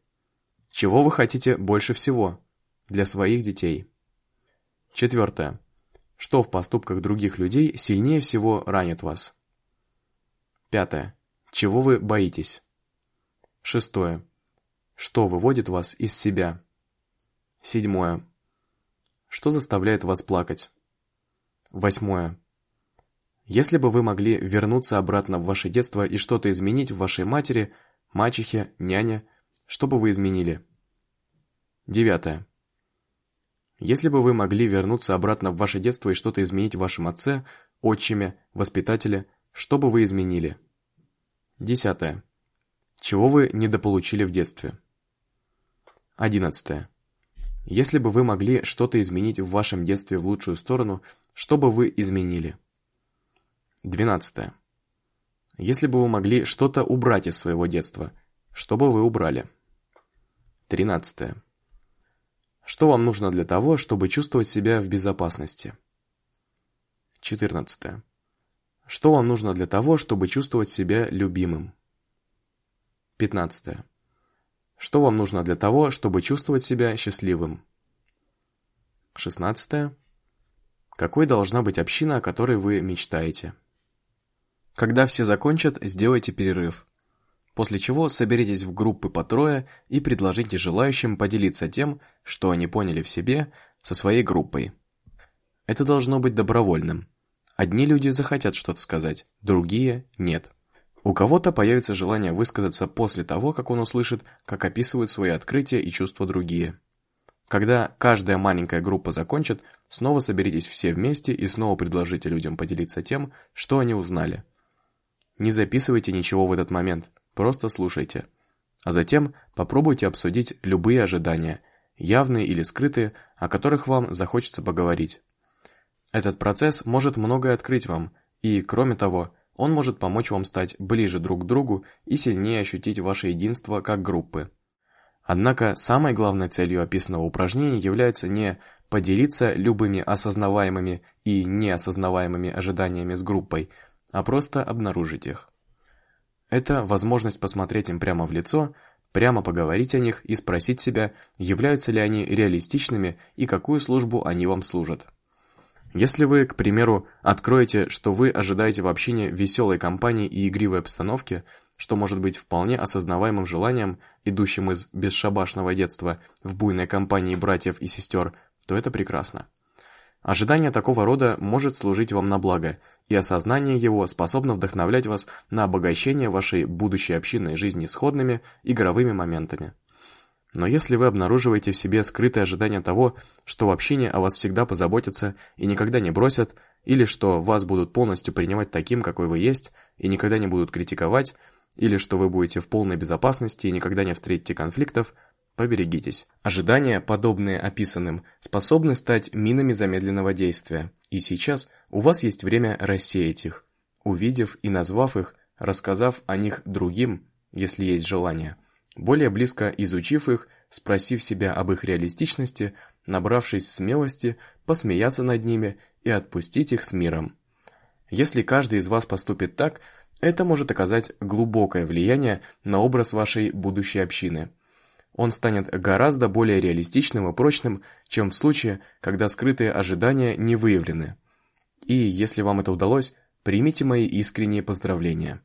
Чего вы хотите больше всего, для своих детей? Четвертое. Что в поступках других людей сильнее всего ранит вас? Пятое. Чего вы боитесь? Шестое. Что выводит вас из себя? Седьмое. Что заставляет вас плакать? Восьмое. Если бы вы могли вернуться обратно в ваше детство и что-то изменить в вашей матери, мачехе, няне, что бы вы изменили? Девятое. Если бы вы могли вернуться обратно в ваше детство и что-то изменить в вашем отце, отчиме, воспитателе, что бы вы изменили? Десятое. Чего вы недополучили в детстве? Одиннадцатое. Если бы вы могли что-то изменить в вашем детстве в лучшую сторону, что бы вы изменили? Двенадцатое. Если бы вы могли что-то убрать из своего детства, что бы вы убрали? Тринадцатое. Что вам нужно для того, чтобы чувствовать себя в безопасности? 14. Что вам нужно для того, чтобы чувствовать себя любимым? 15. Что вам нужно для того, чтобы чувствовать себя счастливым? 16. Какой должна быть община, о которой вы мечтаете? Когда все закончат, сделайте перерыв после чего соберитесь в группы по трое и предложите желающим поделиться тем, что они поняли в себе, со своей группой. Это должно быть добровольным. Одни люди захотят что-то сказать, другие – нет. У кого-то появится желание высказаться после того, как он услышит, как описывают свои открытия и чувства другие. Когда каждая маленькая группа закончит, снова соберитесь все вместе и снова предложите людям поделиться тем, что они узнали. Не записывайте ничего в этот момент – Просто слушайте. А затем попробуйте обсудить любые ожидания, явные или скрытые, о которых вам захочется поговорить. Этот процесс может многое открыть вам, и, кроме того, он может помочь вам стать ближе друг к другу и сильнее ощутить ваше единство как группы. Однако самой главной целью описанного упражнения является не поделиться любыми осознаваемыми и неосознаваемыми ожиданиями с группой, а просто обнаружить их. Это возможность посмотреть им прямо в лицо, прямо поговорить о них и спросить себя, являются ли они реалистичными и какую службу они вам служат. Если вы, к примеру, откроете, что вы ожидаете в общении веселой компании и игривой обстановки, что может быть вполне осознаваемым желанием, идущим из бесшабашного детства в буйной компании братьев и сестер, то это прекрасно. Ожидание такого рода может служить вам на благо, и осознание его способно вдохновлять вас на обогащение вашей будущей общинной жизни сходными игровыми моментами. Но если вы обнаруживаете в себе скрытое ожидание того, что в общине о вас всегда позаботятся и никогда не бросят, или что вас будут полностью принимать таким, какой вы есть, и никогда не будут критиковать, или что вы будете в полной безопасности и никогда не встретите конфликтов, поберегитесь. Ожидания, подобные описанным, способны стать минами замедленного действия, и сейчас у вас есть время рассеять их, увидев и назвав их, рассказав о них другим, если есть желание, более близко изучив их, спросив себя об их реалистичности, набравшись смелости, посмеяться над ними и отпустить их с миром. Если каждый из вас поступит так, это может оказать глубокое влияние на образ вашей будущей общины. Он станет гораздо более реалистичным и прочным, чем в случае, когда скрытые ожидания не выявлены. И если вам это удалось, примите мои искренние поздравления.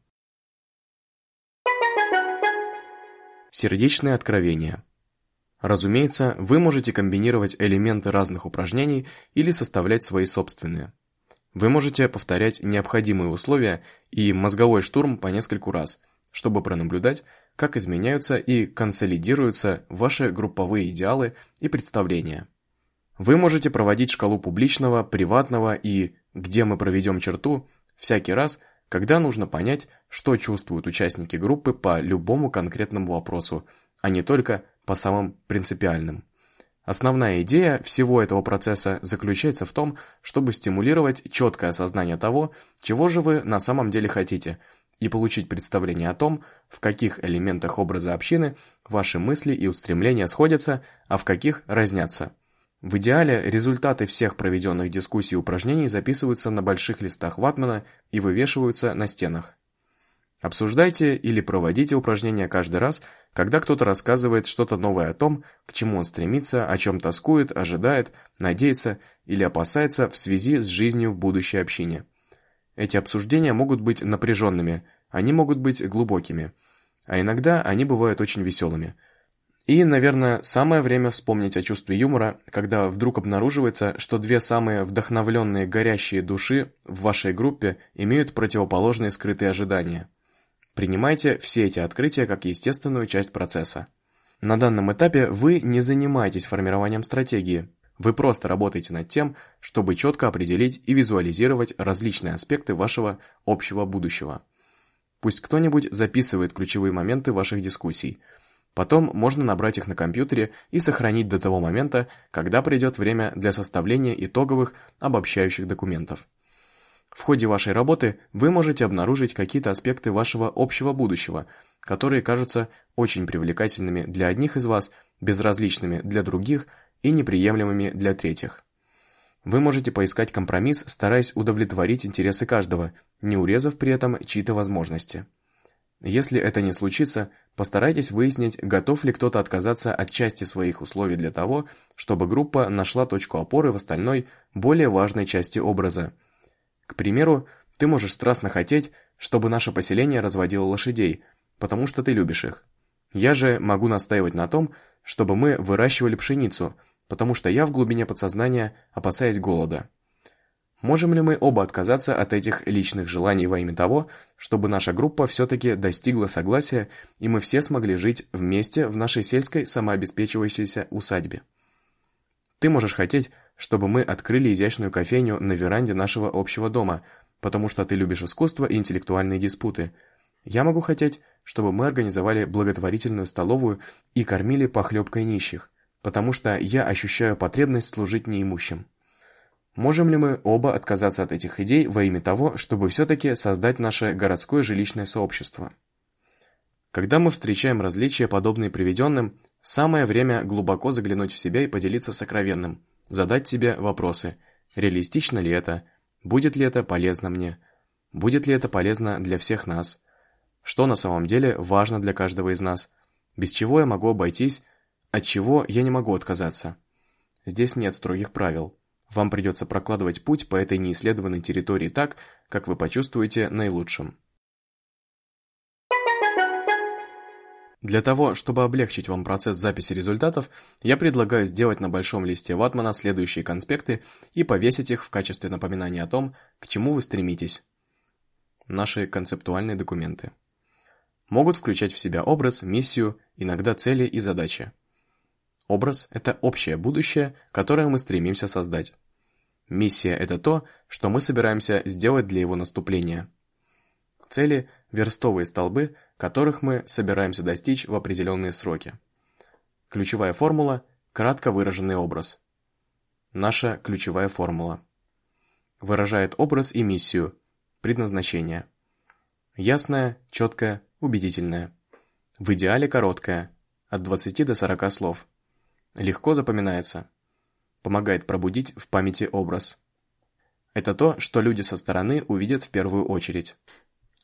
Сердечное откровение. Разумеется, вы можете комбинировать элементы разных упражнений или составлять свои собственные. Вы можете повторять необходимые условия и мозговой штурм по нескольку раз, чтобы пронаблюдать, как изменяются и консолидируются ваши групповые идеалы и представления. Вы можете проводить шкалу публичного, приватного и «где мы проведем черту» всякий раз, когда нужно понять, что чувствуют участники группы по любому конкретному вопросу, а не только по самым принципиальным. Основная идея всего этого процесса заключается в том, чтобы стимулировать четкое осознание того, чего же вы на самом деле хотите, и получить представление о том, в каких элементах образа общины ваши мысли и устремления сходятся, а в каких разнятся. В идеале результаты всех проведенных дискуссий и упражнений записываются на больших листах ватмана и вывешиваются на стенах. Обсуждайте или проводите упражнения каждый раз, когда кто-то рассказывает что-то новое о том, к чему он стремится, о чем тоскует, ожидает, надеется или опасается в связи с жизнью в будущей общине. Эти обсуждения могут быть напряженными, они могут быть глубокими, а иногда они бывают очень веселыми. И, наверное, самое время вспомнить о чувстве юмора, когда вдруг обнаруживается, что две самые вдохновленные горящие души в вашей группе имеют противоположные скрытые ожидания – Принимайте все эти открытия как естественную часть процесса. На данном этапе вы не занимаетесь формированием стратегии. Вы просто работаете над тем, чтобы четко определить и визуализировать различные аспекты вашего общего будущего. Пусть кто-нибудь записывает ключевые моменты ваших дискуссий. Потом можно набрать их на компьютере и сохранить до того момента, когда придет время для составления итоговых обобщающих документов. В ходе вашей работы вы можете обнаружить какие-то аспекты вашего общего будущего, которые кажутся очень привлекательными для одних из вас, безразличными для других и неприемлемыми для третьих. Вы можете поискать компромисс, стараясь удовлетворить интересы каждого, не урезав при этом чьи-то возможности. Если это не случится, постарайтесь выяснить, готов ли кто-то отказаться от части своих условий для того, чтобы группа нашла точку опоры в остальной, более важной части образа – к примеру, ты можешь страстно хотеть, чтобы наше поселение разводило лошадей, потому что ты любишь их. Я же могу настаивать на том, чтобы мы выращивали пшеницу, потому что я в глубине подсознания опасаюсь голода. Можем ли мы оба отказаться от этих личных желаний во имя того, чтобы наша группа все-таки достигла согласия, и мы все смогли жить вместе в нашей сельской самообеспечивающейся усадьбе? Ты можешь хотеть, чтобы мы открыли изящную кофейню на веранде нашего общего дома, потому что ты любишь искусство и интеллектуальные диспуты. Я могу хотеть, чтобы мы организовали благотворительную столовую и кормили похлебкой нищих, потому что я ощущаю потребность служить неимущим. Можем ли мы оба отказаться от этих идей во имя того, чтобы все-таки создать наше городское жилищное сообщество? Когда мы встречаем различия, подобные приведенным, самое время глубоко заглянуть в себя и поделиться сокровенным – задать себе вопросы. Реалистично ли это? Будет ли это полезно мне? Будет ли это полезно для всех нас? Что на самом деле важно для каждого из нас? Без чего я могу обойтись? От чего я не могу отказаться? Здесь нет строгих правил. Вам придется прокладывать путь по этой неисследованной территории так, как вы почувствуете наилучшим. Для того, чтобы облегчить вам процесс записи результатов, я предлагаю сделать на большом листе ватмана следующие конспекты и повесить их в качестве напоминания о том, к чему вы стремитесь. Наши концептуальные документы. Могут включать в себя образ, миссию, иногда цели и задачи. Образ – это общее будущее, которое мы стремимся создать. Миссия – это то, что мы собираемся сделать для его наступления. Цели – верстовые столбы, которых мы собираемся достичь в определенные сроки. Ключевая формула – кратко выраженный образ. Наша ключевая формула. Выражает образ и миссию, предназначение. Ясная, четкая, убедительная. В идеале короткая, от 20 до 40 слов. Легко запоминается. Помогает пробудить в памяти образ. Это то, что люди со стороны увидят в первую очередь.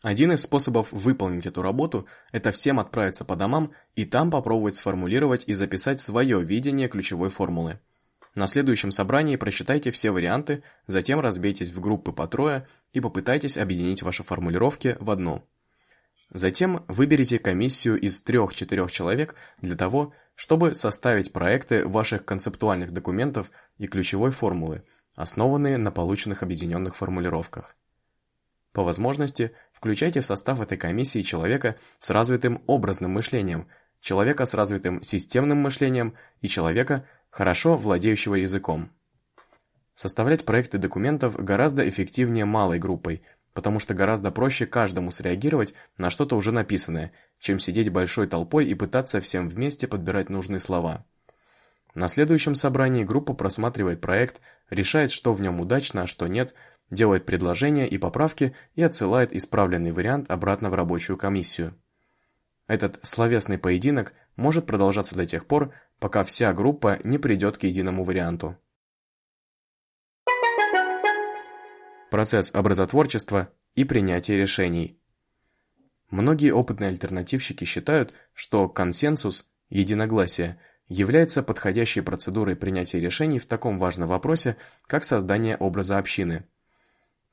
Один из способов выполнить эту работу – это всем отправиться по домам и там попробовать сформулировать и записать свое видение ключевой формулы. На следующем собрании прочитайте все варианты, затем разбейтесь в группы по трое и попытайтесь объединить ваши формулировки в одну. Затем выберите комиссию из 3-4 человек для того, чтобы составить проекты ваших концептуальных документов и ключевой формулы, основанные на полученных объединенных формулировках. По возможности, включайте в состав этой комиссии человека с развитым образным мышлением, человека с развитым системным мышлением и человека, хорошо владеющего языком. Составлять проекты документов гораздо эффективнее малой группой – потому что гораздо проще каждому среагировать на что-то уже написанное, чем сидеть большой толпой и пытаться всем вместе подбирать нужные слова. На следующем собрании группа просматривает проект, решает, что в нем удачно, а что нет, делает предложения и поправки и отсылает исправленный вариант обратно в рабочую комиссию. Этот словесный поединок может продолжаться до тех пор, пока вся группа не придет к единому варианту. Процесс образотворчества и принятия решений. Многие опытные альтернативщики считают, что консенсус, единогласие, является подходящей процедурой принятия решений в таком важном вопросе, как создание образа общины.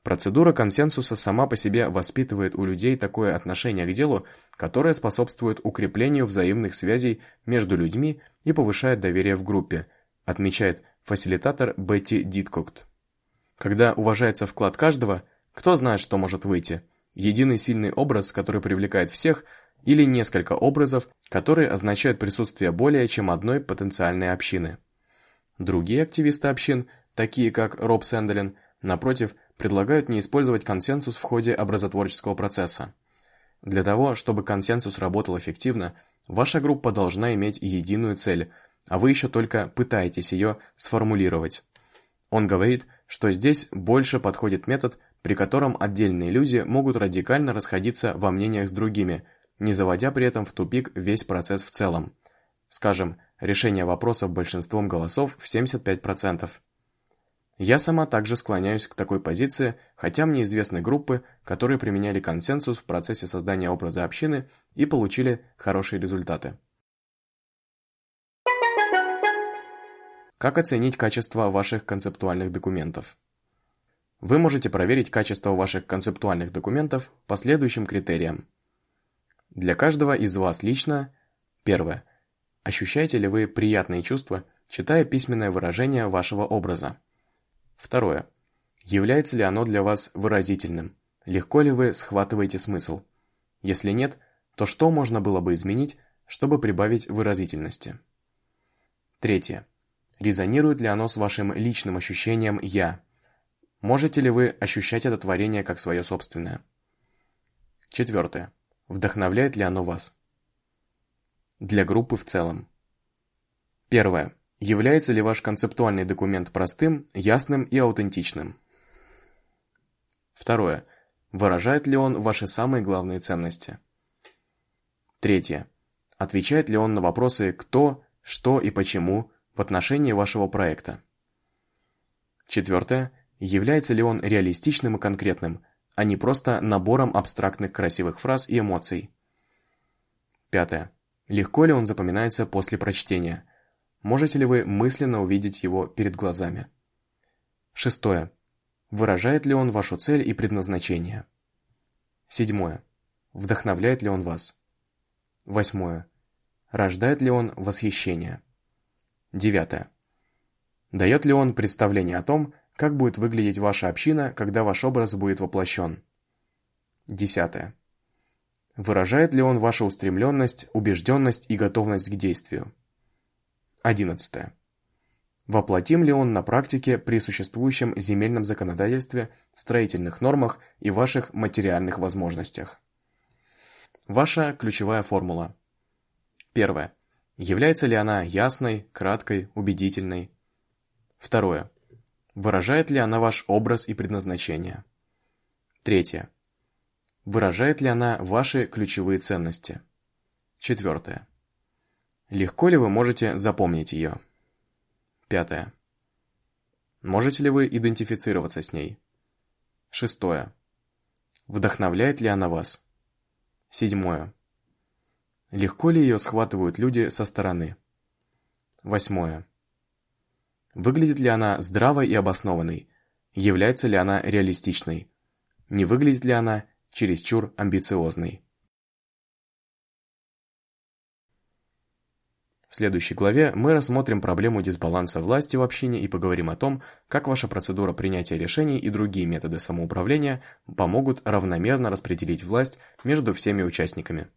Процедура консенсуса сама по себе воспитывает у людей такое отношение к делу, которое способствует укреплению взаимных связей между людьми и повышает доверие в группе, отмечает фасилитатор Бетти Диткокт. Когда уважается вклад каждого, кто знает, что может выйти. Единый сильный образ, который привлекает всех, или несколько образов, которые означают присутствие более чем одной потенциальной общины. Другие активисты общин, такие как Роб Сэнделин, напротив, предлагают не использовать консенсус в ходе образотворческого процесса. Для того, чтобы консенсус работал эффективно, ваша группа должна иметь единую цель, а вы еще только пытаетесь ее сформулировать. Он говорит, что здесь больше подходит метод, при котором отдельные люди могут радикально расходиться во мнениях с другими, не заводя при этом в тупик весь процесс в целом. Скажем, решение вопросов большинством голосов в 75%. Я сама также склоняюсь к такой позиции, хотя мне известны группы, которые применяли консенсус в процессе создания образа общины и получили хорошие результаты. Как оценить качество ваших концептуальных документов? Вы можете проверить качество ваших концептуальных документов по следующим критериям. Для каждого из вас лично Первое. Ощущаете ли вы приятные чувства, читая письменное выражение вашего образа? Второе. Является ли оно для вас выразительным? Легко ли вы схватываете смысл? Если нет, то что можно было бы изменить, чтобы прибавить выразительности? Третье. Резонирует ли оно с вашим личным ощущением «я»? Можете ли вы ощущать это творение как свое собственное? Четвертое. Вдохновляет ли оно вас? Для группы в целом. Первое. Является ли ваш концептуальный документ простым, ясным и аутентичным? Второе. Выражает ли он ваши самые главные ценности? Третье. Отвечает ли он на вопросы «кто», «что» и «почему», в отношении вашего проекта. Четвертое. Является ли он реалистичным и конкретным, а не просто набором абстрактных красивых фраз и эмоций. Пятое. Легко ли он запоминается после прочтения? Можете ли вы мысленно увидеть его перед глазами? Шестое. Выражает ли он вашу цель и предназначение? Седьмое. Вдохновляет ли он вас? Восьмое. Рождает ли он восхищение? Девятое. Дает ли он представление о том, как будет выглядеть ваша община, когда ваш образ будет воплощен? Десятое. Выражает ли он вашу устремленность, убежденность и готовность к действию? Одиннадцатое. Воплотим ли он на практике при существующем земельном законодательстве, строительных нормах и ваших материальных возможностях? Ваша ключевая формула. Первое. Является ли она ясной, краткой, убедительной? Второе. Выражает ли она ваш образ и предназначение? Третье. Выражает ли она ваши ключевые ценности? Четвертое. Легко ли вы можете запомнить ее? Пятое. Можете ли вы идентифицироваться с ней? Шестое. Вдохновляет ли она вас? Седьмое. Легко ли ее схватывают люди со стороны? Восьмое. Выглядит ли она здравой и обоснованной? Является ли она реалистичной? Не выглядит ли она чересчур амбициозной? В следующей главе мы рассмотрим проблему дисбаланса власти в общине и поговорим о том, как ваша процедура принятия решений и другие методы самоуправления помогут равномерно распределить власть между всеми участниками.